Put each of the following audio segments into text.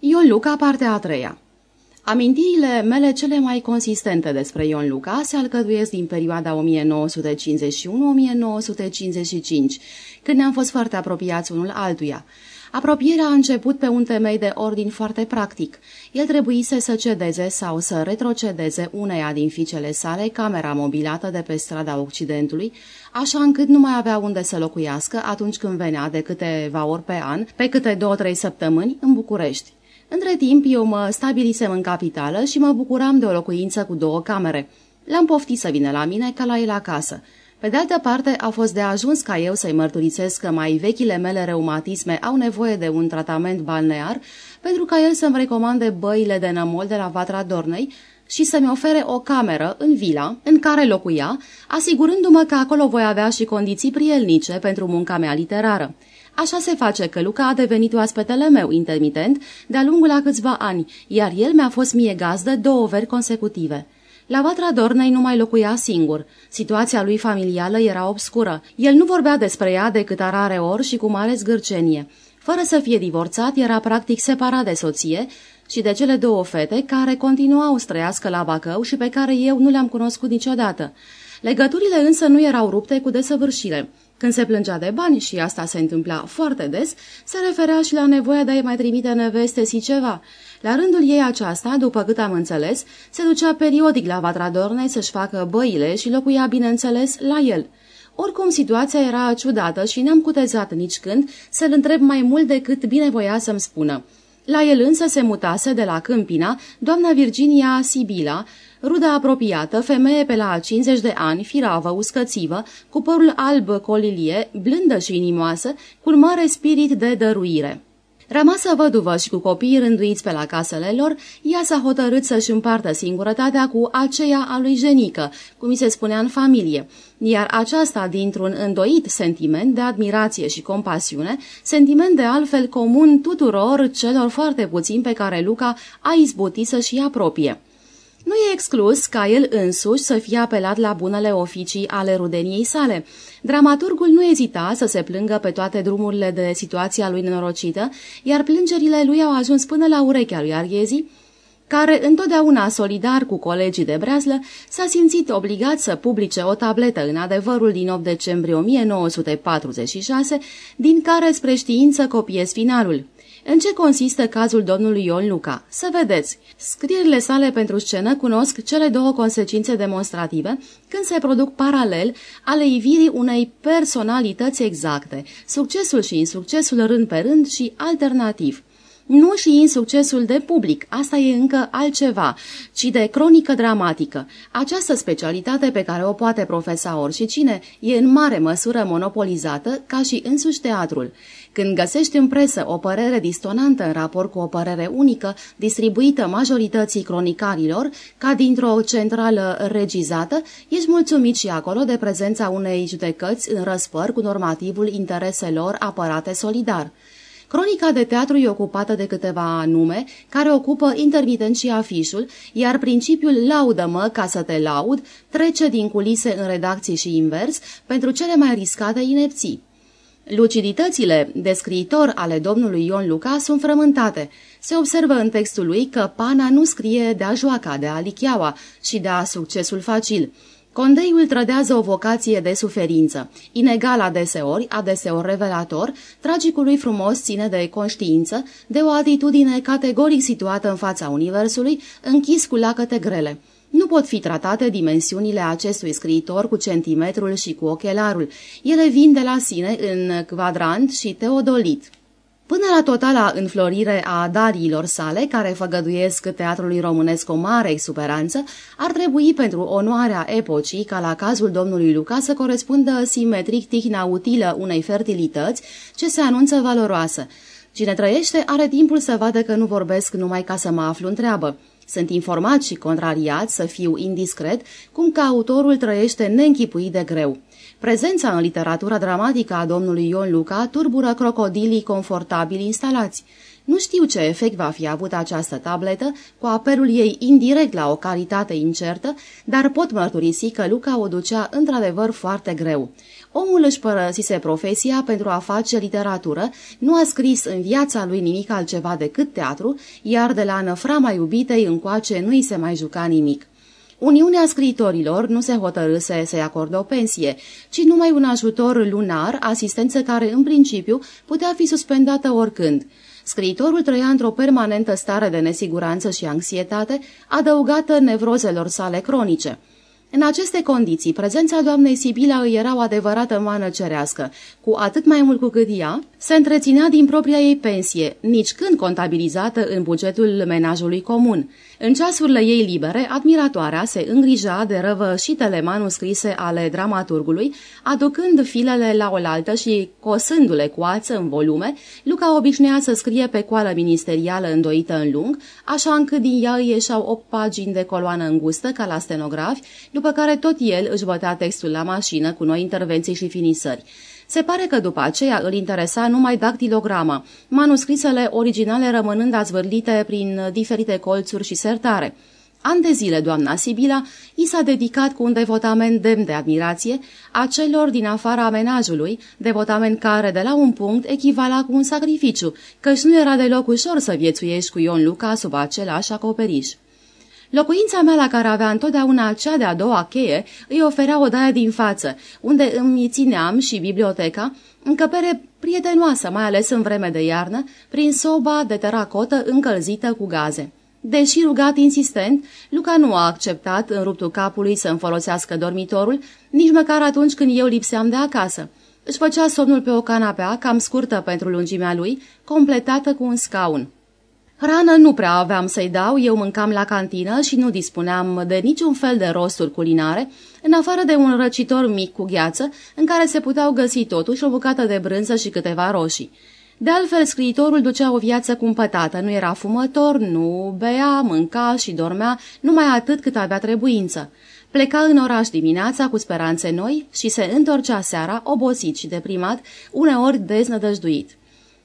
Ion Luca, partea a treia Amintirile mele cele mai consistente despre Ion Luca se alcătuiesc din perioada 1951-1955, când ne-am fost foarte apropiați unul altuia. Apropierea a început pe un temei de ordin foarte practic. El trebuise să cedeze sau să retrocedeze uneia din fiicele sale, camera mobilată de pe strada Occidentului, așa încât nu mai avea unde să locuiască atunci când venea de câteva ori pe an, pe câte două-trei săptămâni, în București. Între timp, eu mă stabilisem în capitală și mă bucuram de o locuință cu două camere. L-am poftit să vină la mine ca la el acasă. Pe de altă parte, a fost de ajuns ca eu să-i mărturisesc că mai vechile mele reumatisme au nevoie de un tratament balnear pentru ca el să-mi recomande băile de nămol de la Vatra Dornei și să-mi ofere o cameră în vila în care locuia, asigurându-mă că acolo voi avea și condiții prielnice pentru munca mea literară. Așa se face că Luca a devenit oaspetele meu intermitent de-a lungul a câțiva ani, iar el mi-a fost mie gazdă două veri consecutive. La Vatra Dornei nu mai locuia singur. Situația lui familială era obscură. El nu vorbea despre ea decât a rare ori și cu mare zgârcenie. Fără să fie divorțat, era practic separat de soție și de cele două fete care continuau să trăiască la Bacău și pe care eu nu le-am cunoscut niciodată. Legăturile însă nu erau rupte cu desăvârșire. Când se plângea de bani, și asta se întâmpla foarte des, se referea și la nevoia de a-i mai trimite neveste și ceva. La rândul ei aceasta, după cât am înțeles, se ducea periodic la Vatradorne să-și facă băile și locuia, bineînțeles, la el. Oricum, situația era ciudată și n-am cutezat nici când să-l întreb mai mult decât binevoia să-mi spună. La el însă se mutase de la Câmpina doamna Virginia Sibila, Ruda apropiată, femeie pe la 50 de ani, firavă, uscățivă, cu părul alb colilie, blândă și inimoasă, cu un mare spirit de dăruire. Rămasă văduvă și cu copiii rânduiți pe la casele lor, ea s-a hotărât să-și împartă singurătatea cu aceea a lui Jenică, cum mi se spunea în familie, iar aceasta dintr-un îndoit sentiment de admirație și compasiune, sentiment de altfel comun tuturor celor foarte puțini pe care Luca a izbutit să-și apropie. Nu e exclus ca el însuși să fie apelat la bunele oficii ale rudeniei sale. Dramaturgul nu ezita să se plângă pe toate drumurile de situația lui nenorocită, iar plângerile lui au ajuns până la urechea lui Arghezi, care, întotdeauna solidar cu colegii de breazlă, s-a simțit obligat să publice o tabletă în adevărul din 8 decembrie 1946, din care spre știință copiez finalul. În ce consistă cazul domnului Ion Luca? Să vedeți. Scrierile sale pentru scenă cunosc cele două consecințe demonstrative când se produc paralel ale ivirii unei personalități exacte, succesul și insuccesul rând pe rând și alternativ. Nu și insuccesul de public, asta e încă altceva, ci de cronică dramatică. Această specialitate pe care o poate profesa oricine e în mare măsură monopolizată ca și însuși teatrul. Când găsești în presă o părere distonantă în raport cu o părere unică, distribuită majorității cronicarilor, ca dintr-o centrală regizată, ești mulțumit și acolo de prezența unei judecăți în răspăr cu normativul intereselor apărate solidar. Cronica de teatru e ocupată de câteva nume, care ocupă intermitent și afișul, iar principiul laudă-mă ca să te laud trece din culise în redacții și invers pentru cele mai riscate inepții. Luciditățile de scriitor ale domnului Ion Luca sunt frământate. Se observă în textul lui că pana nu scrie de-a joaca, de-a lichiaua și de-a succesul facil. Condeiul trădează o vocație de suferință, inegal adeseori, adeseori revelator, tragicului frumos ține de conștiință, de o atitudine categoric situată în fața universului, închis cu lacăte grele. Nu pot fi tratate dimensiunile acestui scriitor cu centimetrul și cu ochelarul. Ele vin de la sine în quadrant și teodolit. Până la totala înflorire a dariilor sale, care făgăduiesc teatrului românesc o mare exuberanță, ar trebui pentru onoarea epocii ca la cazul domnului Luca să corespundă simetric tihna utilă unei fertilități ce se anunță valoroasă. Cine trăiește are timpul să vadă că nu vorbesc numai ca să mă aflu în treabă. Sunt informat și contrariat să fiu indiscret, cum că autorul trăiește neînchipuit de greu. Prezența în literatura dramatică a domnului Ion Luca turbură crocodilii confortabili instalați. Nu știu ce efect va fi avut această tabletă, cu apelul ei indirect la o calitate incertă, dar pot mărturisi că Luca o ducea într-adevăr foarte greu. Omul își părăsise profesia pentru a face literatură, nu a scris în viața lui nimic altceva decât teatru, iar de la năframa iubitei încoace nu-i se mai juca nimic. Uniunea scriitorilor nu se hotărâse să-i acorde o pensie, ci numai un ajutor lunar, asistență care, în principiu, putea fi suspendată oricând. Scriitorul trăia într-o permanentă stare de nesiguranță și anxietate, adăugată nevrozelor sale cronice. În aceste condiții, prezența doamnei Sibila îi era o adevărată mană cerească, cu atât mai mult cu cât ea se întreținea din propria ei pensie, nici când contabilizată în bugetul menajului comun. În ceasurile ei libere, admiratoarea se îngrija de răvășitele manuscrise ale dramaturgului, aducând filele la oaltă și cosându-le cu ață în volume, Luca obișnuia să scrie pe coală ministerială îndoită în lung, așa încât din ea ieșeau opt pagini de coloană îngustă ca la stenografi, după care tot el își bătea textul la mașină cu noi intervenții și finisări. Se pare că după aceea îl interesa numai dactilograma, manuscrisele originale rămânând azvârlite prin diferite colțuri și sertare. An de zile, doamna Sibila i s-a dedicat cu un devotament demn de admirație a celor din afara amenajului, devotament care, de la un punct, echivala cu un sacrificiu, căci nu era deloc ușor să viețuiești cu Ion Luca sub același acoperiș. Locuința mea la care avea întotdeauna cea de-a doua cheie îi oferea o daie din față, unde îmi țineam și biblioteca, încăpere prietenoasă, mai ales în vreme de iarnă, prin soba de teracotă încălzită cu gaze. Deși rugat insistent, Luca nu a acceptat în ruptul capului să-mi folosească dormitorul, nici măcar atunci când eu lipseam de acasă. Își făcea somnul pe o canapea, cam scurtă pentru lungimea lui, completată cu un scaun. Hrană nu prea aveam să-i dau, eu mâncam la cantină și nu dispuneam de niciun fel de rosturi culinare, în afară de un răcitor mic cu gheață, în care se puteau găsi totuși o bucată de brânză și câteva roșii. De altfel, scriitorul ducea o viață cumpătată, nu era fumător, nu bea, mânca și dormea numai atât cât avea trebuință. Pleca în oraș dimineața cu speranțe noi și se întorcea seara, obosit și deprimat, uneori deznădăjduit.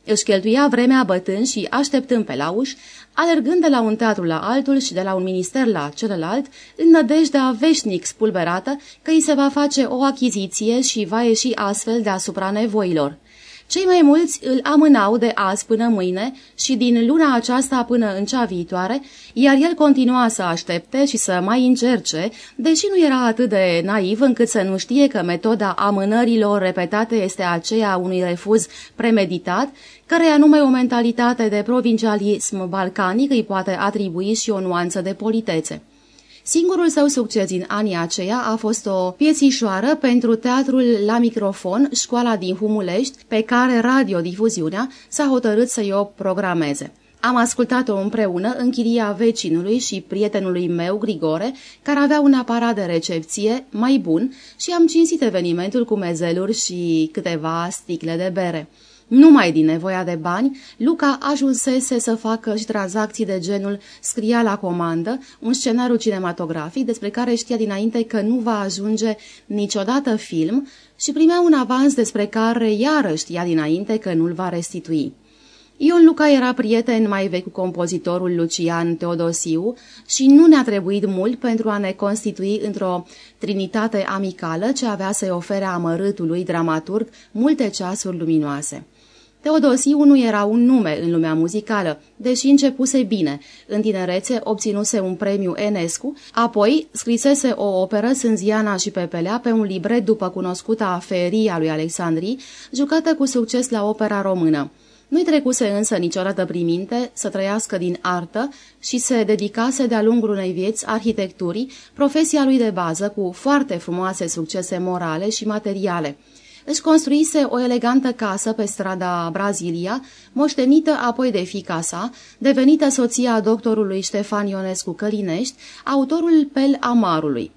Își cheltuia vremea bătând și așteptând pe la uși, alergând de la un teatru la altul și de la un minister la celălalt, în nădejdea veșnic spulberată că îi se va face o achiziție și va ieși astfel deasupra nevoilor. Cei mai mulți îl amânau de azi până mâine și din luna aceasta până în cea viitoare, iar el continua să aștepte și să mai încerce, deși nu era atât de naiv încât să nu știe că metoda amânărilor repetate este aceea unui refuz premeditat, căreia numai o mentalitate de provincialism balcanic îi poate atribui și o nuanță de politețe. Singurul său succes din anii aceia a fost o piețișoară pentru teatrul la microfon, școala din Humulești, pe care radiodifuziunea s-a hotărât să-i o programeze. Am ascultat-o împreună în chiria vecinului și prietenului meu, Grigore, care avea un aparat de recepție mai bun și am cinsit evenimentul cu mezeluri și câteva sticle de bere. Numai din nevoia de bani, Luca ajunsese să facă și tranzacții de genul scria la comandă, un scenariu cinematografic despre care știa dinainte că nu va ajunge niciodată film și primea un avans despre care iară știa dinainte că nu-l va restitui. Ion Luca era prieten mai vechi cu compozitorul Lucian Teodosiu și nu ne-a trebuit mult pentru a ne constitui într-o trinitate amicală ce avea să-i ofere amărâtului dramaturg multe ceasuri luminoase. Teodosiu nu era un nume în lumea muzicală, deși începuse bine. În tinerețe obținuse un premiu Enescu, apoi scrisese o operă Sânziana și Pepelea pe un libret după cunoscuta feria lui Alexandrii, jucată cu succes la opera română. Nu-i trecuse însă niciodată priminte să trăiască din artă și se dedicase de-a lungul unei vieți arhitecturii, profesia lui de bază cu foarte frumoase succese morale și materiale își construise o elegantă casă pe strada Brazilia, moștenită apoi de fica sa, devenită soția doctorului Ștefan Ionescu Călinești, autorul Pel Amarului.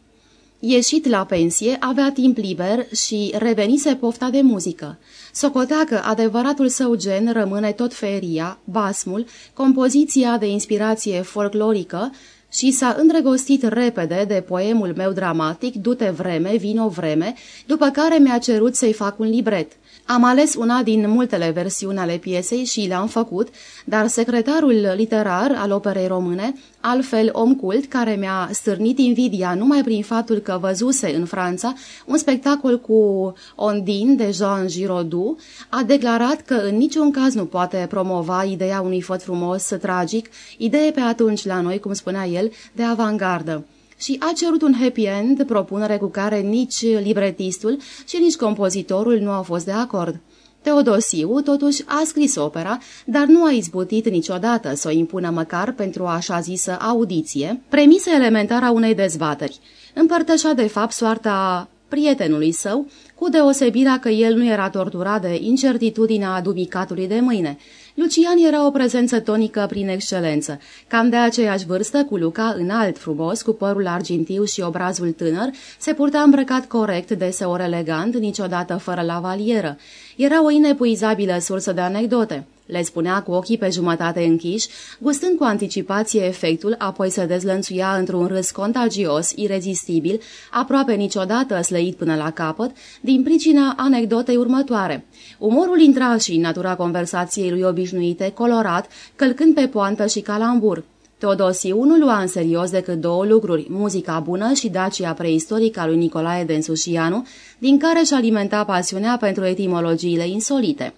Ieșit la pensie, avea timp liber și revenise pofta de muzică. Socotea că adevăratul său gen rămâne tot feria, basmul, compoziția de inspirație folclorică, și s-a îndrăgostit repede de poemul meu dramatic, Du-te vreme, vino vreme, după care mi-a cerut să-i fac un libret. Am ales una din multele versiuni ale piesei și le-am făcut, dar secretarul literar al operei române, altfel om cult care mi-a stârnit invidia numai prin faptul că văzuse în Franța un spectacol cu Ondine de Jean Giraudoux, a declarat că în niciun caz nu poate promova ideea unui făt frumos, tragic, idee pe atunci la noi, cum spunea el, de avangardă și a cerut un happy end, propunere cu care nici libretistul și nici compozitorul nu au fost de acord. Teodosiu, totuși, a scris opera, dar nu a izbutit niciodată să o impună măcar pentru așa zisă audiție, premisă elementară a unei dezbateri. Împărtășa de fapt soarta prietenului său, cu deosebirea că el nu era torturat de incertitudinea dubicatului de mâine. Lucian era o prezență tonică prin excelență, cam de aceeași vârstă cu Luca, înalt, frumos, cu părul argintiu și obrazul tânăr, se purta îmbrăcat corect, deseori elegant, niciodată fără lavalieră. Era o inepuizabilă sursă de anecdote. Le spunea cu ochii pe jumătate închiși, gustând cu anticipație efectul, apoi se dezlănțuia într-un râs contagios, irezistibil, aproape niciodată slăit până la capăt, din pricina anecdotei următoare. Umorul intra și în natura conversației lui obișnuite, colorat, călcând pe poantă și calambur. Teodosiu nu lua în serios decât două lucruri, muzica bună și Dacia preistorică a lui Nicolae Densușianu, din care își alimenta pasiunea pentru etimologiile insolite.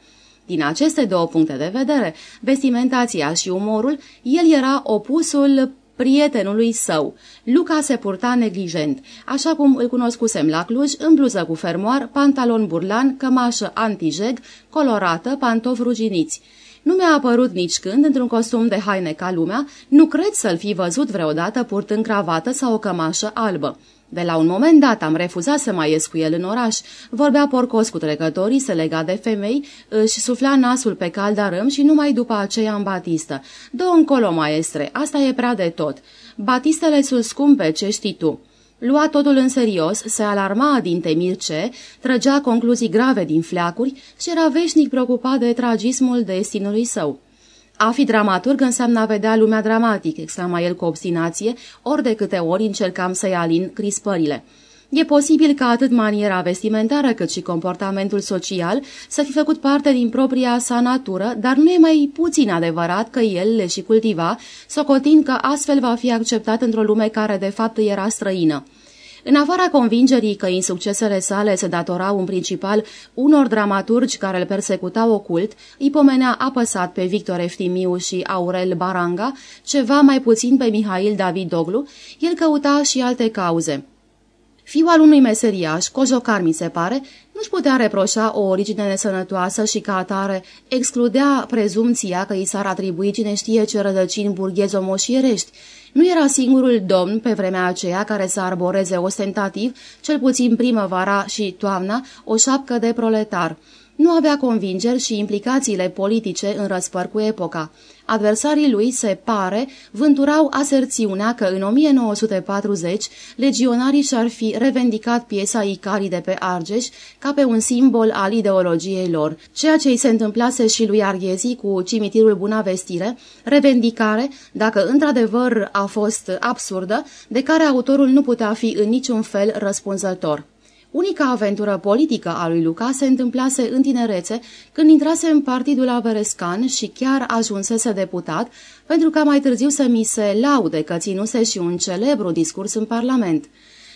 Din aceste două puncte de vedere, vestimentația și umorul, el era opusul prietenului său. Luca se purta neglijent, așa cum îl cunoscusem la Cluj, în bluză cu fermoar, pantalon burlan, cămașă antijeg, colorată, pantofi ruginiți. Nu mi-a apărut nici când, într-un costum de haine ca lumea, nu cred să-l fi văzut vreodată purtând cravată sau o cămașă albă. De la un moment dat am refuzat să mai ies cu el în oraș. Vorbea porcos cu trecătorii, se lega de femei, își sufla nasul pe caldarâm și numai după aceea în batistă. Dă încolo, maestre, asta e prea de tot. Batistele sunt scumpe, ce știi tu. Lua totul în serios, se alarma din temir ce, trăgea concluzii grave din fleacuri și era veșnic preocupat de tragismul destinului său. A fi dramaturg înseamnă a vedea lumea dramatic, exclama el cu obstinație, ori de câte ori încercam să-i alin crispările. E posibil ca atât maniera vestimentară cât și comportamentul social să fi făcut parte din propria sa natură, dar nu e mai puțin adevărat că el le și cultiva, socotind că astfel va fi acceptat într-o lume care de fapt era străină. În afara convingerii că insuccesele sale se datorau în principal unor dramaturgi care îl persecutau ocult, îi pomenea apăsat pe Victor Eftimiu și Aurel Baranga, ceva mai puțin pe Mihail David Doglu, el căuta și alte cauze. Fiul al unui meseriaș, cojocar mi se pare, nu-și putea reproșa o origine nesănătoasă și ca atare excludea prezumția că i s-ar atribui cine știe ce rădăcini burghezo-moșierești, nu era singurul domn pe vremea aceea care să arboreze ostentativ, cel puțin primăvara și toamna, o șapcă de proletar. Nu avea convingeri și implicațiile politice în răspăr cu epoca. Adversarii lui, se pare, vânturau aserțiunea că în 1940 legionarii și-ar fi revendicat piesa Icarii de pe Argeș ca pe un simbol al ideologiei lor, ceea ce îi se întâmplase și lui Arghezi cu cimitirul Bunavestire, revendicare, dacă într-adevăr a fost absurdă, de care autorul nu putea fi în niciun fel răspunzător. Unica aventură politică a lui Luca se întâmplase în tinerețe, când intrase în partidul Averescan și chiar ajunsese deputat, pentru ca mai târziu să mi se laude că ținuse și un celebru discurs în Parlament.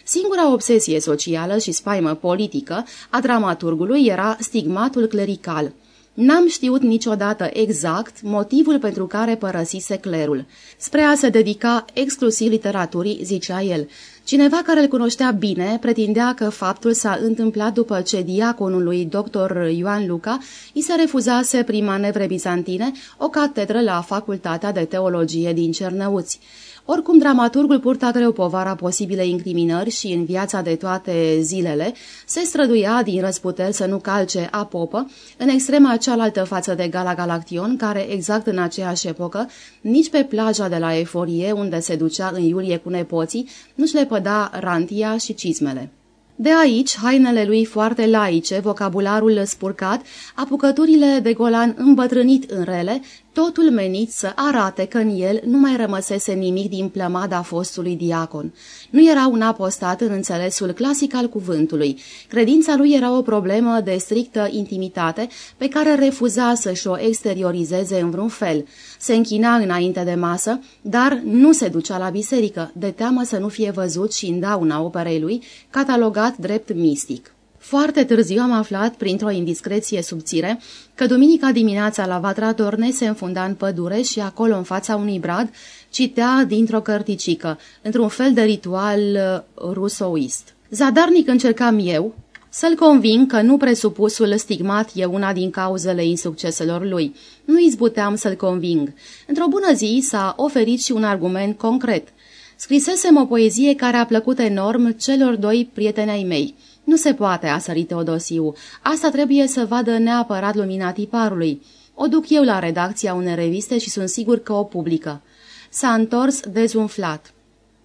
Singura obsesie socială și spaimă politică a dramaturgului era stigmatul clerical – N-am știut niciodată exact motivul pentru care părăsise clerul. Spre a se dedica exclusiv literaturii, zicea el. Cineva care îl cunoștea bine pretindea că faptul s-a întâmplat după ce diaconul lui dr. Ioan Luca i se refuzase prin manevre bizantine o catedră la Facultatea de Teologie din Cernăuți. Oricum, dramaturgul purta greu povara posibile incriminări și în viața de toate zilele se străduia din răsputeri să nu calce apopă în extrema cealaltă față de Gala Galaction, care exact în aceeași epocă, nici pe plaja de la Eforie, unde se ducea în iulie cu nepoții, nu-și le păda rantia și cizmele. De aici, hainele lui foarte laice, vocabularul spurcat, apucăturile de golan îmbătrânit în rele, totul menit să arate că în el nu mai rămăsese nimic din plămada fostului diacon. Nu era un apostat în înțelesul clasic al cuvântului. Credința lui era o problemă de strictă intimitate pe care refuza să-și o exteriorizeze în vreun fel. Se închina înainte de masă, dar nu se ducea la biserică, de teamă să nu fie văzut și în dauna operei lui, catalogat drept mistic. Foarte târziu am aflat, printr-o indiscreție subțire, că duminica dimineața la Vatra Dorne se înfunda în pădure și acolo, în fața unui brad, citea dintr-o cărticică, într-un fel de ritual uh, rusoist. Zadarnic încercam eu să-l conving că nu presupusul stigmat e una din cauzele insucceselor lui. Nu izbuteam să-l conving. Într-o bună zi s-a oferit și un argument concret. Scrisesem o poezie care a plăcut enorm celor doi prieteni ai mei. Nu se poate, a sărit Teodosiu. Asta trebuie să vadă neapărat lumina tiparului. O duc eu la redacția unei reviste și sunt sigur că o publică. S-a întors dezumflat.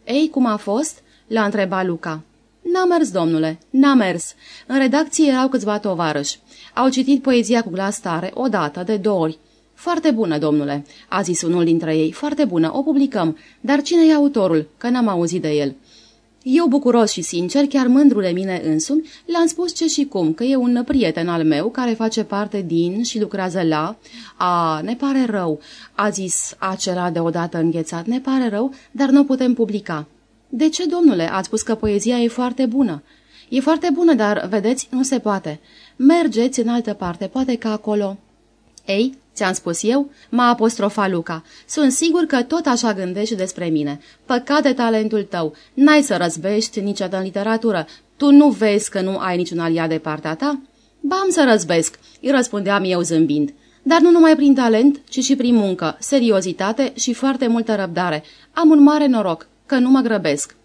Ei, cum a fost?" l-a întrebat Luca. N-a mers, domnule, n-a mers. În redacție erau câțiva tovarăși. Au citit poezia cu glas tare, o dată, de două ori. Foarte bună, domnule, a zis unul dintre ei. Foarte bună, o publicăm. Dar cine e autorul? Că n-am auzit de el. Eu, bucuros și sincer, chiar mândru de mine însumi, le-am spus ce și cum, că e un prieten al meu care face parte din și lucrează la... A, ne pare rău, a zis acela deodată înghețat, ne pare rău, dar nu putem publica. De ce, domnule, ați spus că poezia e foarte bună? E foarte bună, dar, vedeți, nu se poate. Mergeți în altă parte, poate că acolo... Ei, ți-am spus eu, m-a apostrofat Luca. Sunt sigur că tot așa gândești despre mine. Păcat de talentul tău. N-ai să răzbești niciodată în literatură. Tu nu vezi că nu ai niciun aliat de partea ta? Ba, am să răzbesc, îi răspundeam eu zâmbind. Dar nu numai prin talent, ci și prin muncă, seriozitate și foarte multă răbdare. Am un mare noroc, că nu mă grăbesc.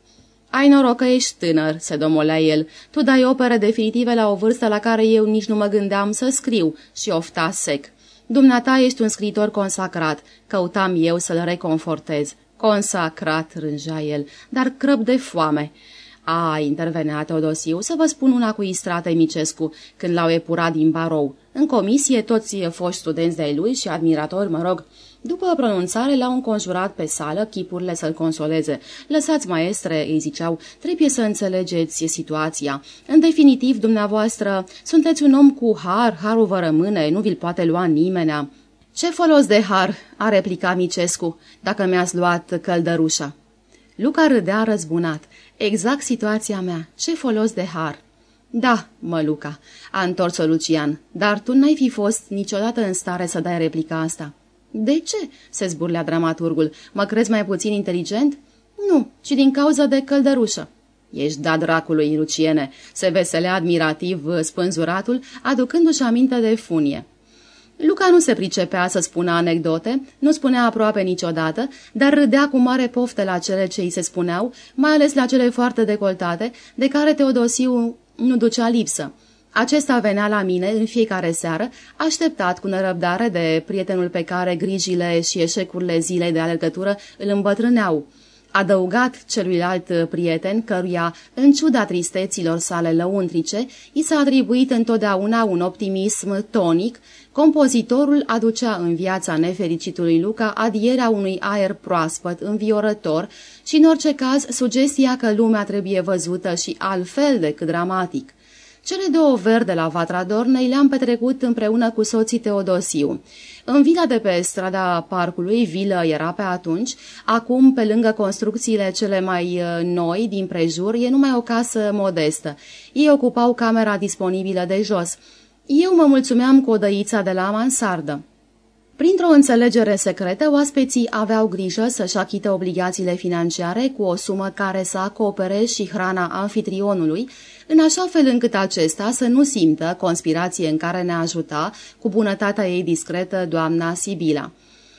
Ai noroc că ești tânăr, se domolea el. Tu dai opere definitive la o vârstă la care eu nici nu mă gândeam să scriu și ofta sec. Dumneata ești un scriitor consacrat, căutam eu să-l reconfortez. Consacrat, rânja el, dar crăb de foame. A, intervenea Teodosiu, să vă spun una cu Istrate Micescu, când l-au epurat din barou. În comisie, toți foști studenți de-ai lui și admiratori, mă rog, după pronunțare, l-au înconjurat pe sală, chipurile să-l consoleze. Lăsați, maestre, îi ziceau, trebuie să înțelegeți situația. În definitiv, dumneavoastră, sunteți un om cu har, harul vă rămâne, nu vi-l poate lua nimenea. Ce folos de har?" a replicat Micescu, dacă mi-ați luat căldărușa. Luca râdea răzbunat. Exact situația mea. Ce folos de har?" Da, mă, Luca," a întors-o Lucian, dar tu n-ai fi fost niciodată în stare să dai replica asta." De ce?" se zburlea dramaturgul. Mă crezi mai puțin inteligent?" Nu, ci din cauza de căldărușă." Ești da dracului, Luciene," se veselea admirativ spânzuratul, aducându-și aminte de funie. Luca nu se pricepea să spună anecdote, nu spunea aproape niciodată, dar râdea cu mare poftă la cele ce îi se spuneau, mai ales la cele foarte decoltate, de care Teodosiu nu ducea lipsă. Acesta venea la mine în fiecare seară, așteptat cu nerăbdare de prietenul pe care grijile și eșecurile zilei de alergătură îl îmbătrâneau. Adăugat celuilalt prieten, căruia, în ciuda tristeților sale lăuntrice, i s-a atribuit întotdeauna un optimism tonic, compozitorul aducea în viața nefericitului Luca adierea unui aer proaspăt, înviorător și, în orice caz, sugestia că lumea trebuie văzută și altfel decât dramatic. Cele două veri de la Vatra Dornei le-am petrecut împreună cu soții Teodosiu. În vila de pe strada parcului, vilă era pe atunci, acum, pe lângă construcțiile cele mai uh, noi din prejur, e numai o casă modestă. Ei ocupau camera disponibilă de jos. Eu mă mulțumeam cu odăița de la mansardă. Printr-o înțelegere secretă, oaspeții aveau grijă să-și achite obligațiile financiare cu o sumă care să acopere și hrana anfitrionului, în așa fel încât acesta să nu simtă conspirație în care ne ajuta cu bunătatea ei discretă doamna Sibila.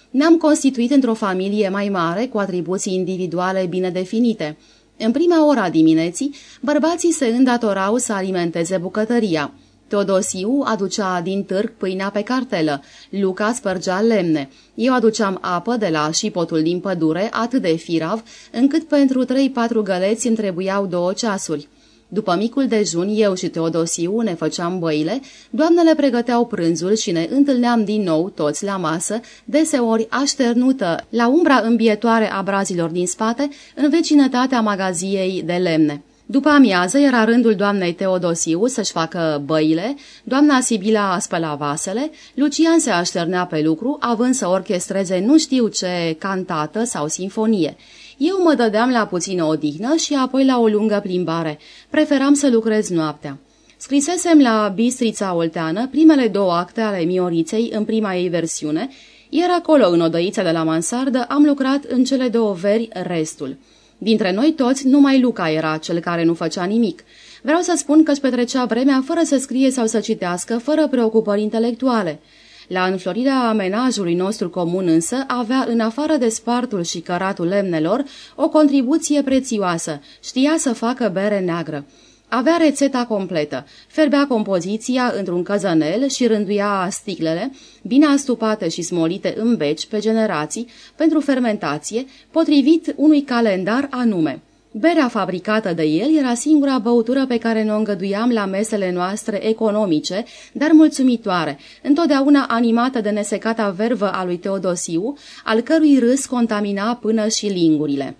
Ne-am constituit într-o familie mai mare, cu atribuții individuale bine definite. În prima ora dimineții, bărbații se îndatorau să alimenteze bucătăria – Teodosiu aducea din târg pâinea pe cartelă, Luca spărgea lemne. Eu aduceam apă de la șipotul din pădure atât de firav, încât pentru trei-patru găleți îmi trebuiau două ceasuri. După micul dejun, eu și Teodosiu ne făceam băile, doamnele pregăteau prânzul și ne întâlneam din nou toți la masă, deseori așternută la umbra îmbietoare a brazilor din spate, în vecinătatea magaziei de lemne. După amiază era rândul doamnei Teodosiu să-și facă băile, doamna Sibila spăla vasele, Lucian se așternea pe lucru, având să orchestreze nu știu ce cantată sau sinfonie. Eu mă dădeam la puțină odihnă și apoi la o lungă plimbare. Preferam să lucrez noaptea. Scrisesem la Bistrița Olteană primele două acte ale Mioriței în prima ei versiune, iar acolo, în odăița de la mansardă, am lucrat în cele două veri restul. Dintre noi toți, numai Luca era cel care nu făcea nimic. Vreau să spun că își petrecea vremea fără să scrie sau să citească, fără preocupări intelectuale. La înflorirea amenajului nostru comun însă avea, în afară de spartul și căratul lemnelor, o contribuție prețioasă. Știa să facă bere neagră. Avea rețeta completă, ferbea compoziția într-un căzănel și rânduia sticlele, bine astupate și smolite în beci pe generații, pentru fermentație, potrivit unui calendar anume. Berea fabricată de el era singura băutură pe care ne-o îngăduiam la mesele noastre economice, dar mulțumitoare, întotdeauna animată de nesecata vervă a lui Teodosiu, al cărui râs contamina până și lingurile.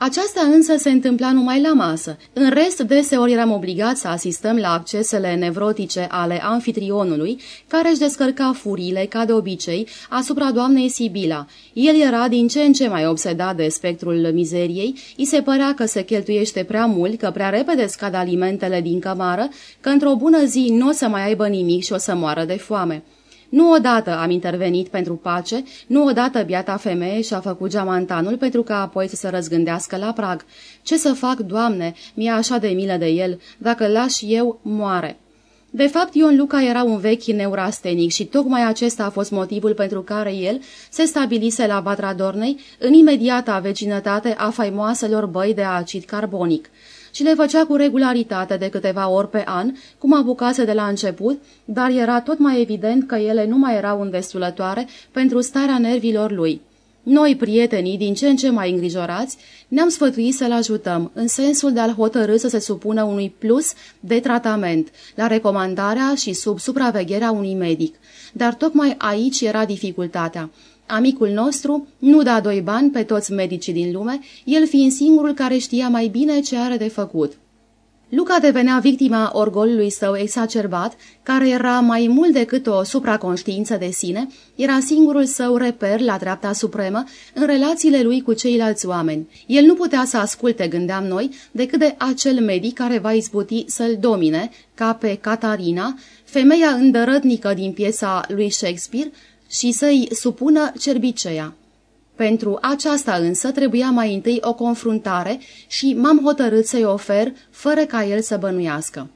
Aceasta însă se întâmpla numai la masă. În rest, deseori eram obligați să asistăm la accesele nevrotice ale anfitrionului, care își descărca furile, ca de obicei, asupra doamnei Sibila. El era din ce în ce mai obsedat de spectrul mizeriei, îi se părea că se cheltuiește prea mult, că prea repede scad alimentele din cămară, că într-o bună zi nu o să mai aibă nimic și o să moară de foame. Nu odată am intervenit pentru pace, nu odată biata femeie și-a făcut geamantanul pentru ca apoi să se răzgândească la prag. Ce să fac, Doamne, mi-e așa de milă de el, dacă lași eu, moare. De fapt, Ion Luca era un vechi neurastenic și tocmai acesta a fost motivul pentru care el se stabilise la Vatra Dornei, în imediata vecinătate a faimoaselor băi de acid carbonic și le făcea cu regularitate de câteva ori pe an, cum apucase de la început, dar era tot mai evident că ele nu mai erau îndestulătoare pentru starea nervilor lui. Noi, prietenii, din ce în ce mai îngrijorați, ne-am sfătuit să-l ajutăm, în sensul de a-l hotărâ să se supună unui plus de tratament, la recomandarea și sub supravegherea unui medic. Dar tocmai aici era dificultatea. Amicul nostru nu da doi bani pe toți medicii din lume, el fiind singurul care știa mai bine ce are de făcut. Luca devenea victima orgolului său exacerbat, care era mai mult decât o supraconștiință de sine, era singurul său reper la dreapta supremă în relațiile lui cu ceilalți oameni. El nu putea să asculte, gândeam noi, decât de acel medic care va izbuti să-l domine, ca pe Catarina, femeia îndărătnică din piesa lui Shakespeare, și să-i supună cerbiceia. Pentru aceasta însă trebuia mai întâi o confruntare și m-am hotărât să-i ofer fără ca el să bănuiască.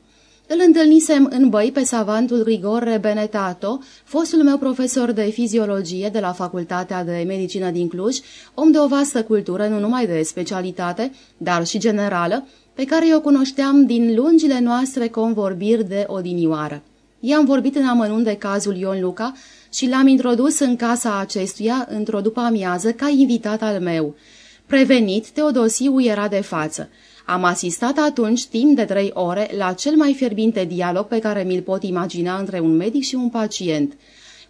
Îl întâlnisem în băi pe savantul Grigore Benetato, fostul meu profesor de fiziologie de la Facultatea de Medicină din Cluj, om de o vastă cultură, nu numai de specialitate, dar și generală, pe care eu cunoșteam din lungile noastre convorbiri de odinioară. I-am vorbit în amănunt de cazul Ion Luca, și l-am introdus în casa acestuia într-o după-amiază ca invitat al meu. Prevenit, Teodosiu era de față. Am asistat atunci timp de trei ore la cel mai fierbinte dialog pe care mi-l pot imagina între un medic și un pacient.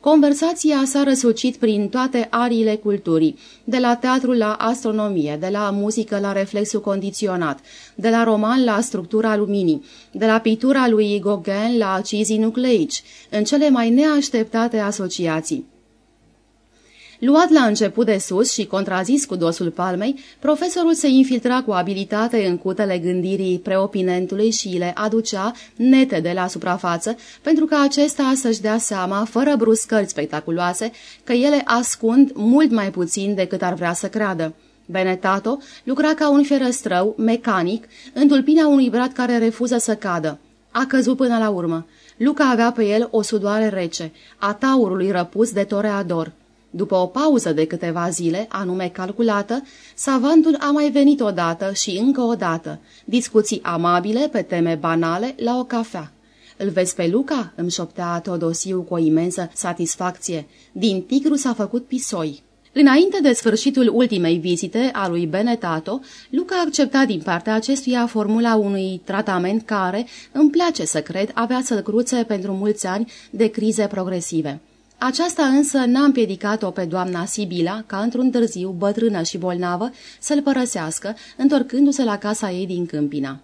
Conversația s-a răsucit prin toate ariile culturii, de la teatru la astronomie, de la muzică la reflexul condiționat, de la roman la structura luminii, de la pictura lui Gauguin la acizii nucleici, în cele mai neașteptate asociații. Luat la început de sus și contrazis cu dosul palmei, profesorul se infiltra cu abilitate în cutele gândirii preopinentului și le aducea nete de la suprafață, pentru ca acesta să-și dea seama, fără bruscări spectaculoase, că ele ascund mult mai puțin decât ar vrea să creadă. Benetato lucra ca un ferăstrău, mecanic, în tulpina unui brad care refuză să cadă. A căzut până la urmă. Luca avea pe el o sudoare rece, a taurului răpus de toreador. După o pauză de câteva zile, anume calculată, savantul a mai venit odată și încă o dată, discuții amabile pe teme banale la o cafea. Îl vezi pe Luca?" îmi șoptea Teodosiu cu o imensă satisfacție. Din tigru s-a făcut pisoi." Înainte de sfârșitul ultimei vizite a lui Benetato, Luca accepta din partea acestuia formula unui tratament care, îmi place să cred, avea să cruțe pentru mulți ani de crize progresive. Aceasta însă n-a împiedicat-o pe doamna Sibila, ca într-un târziu, bătrână și bolnavă, să-l părăsească, întorcându-se la casa ei din Câmpina.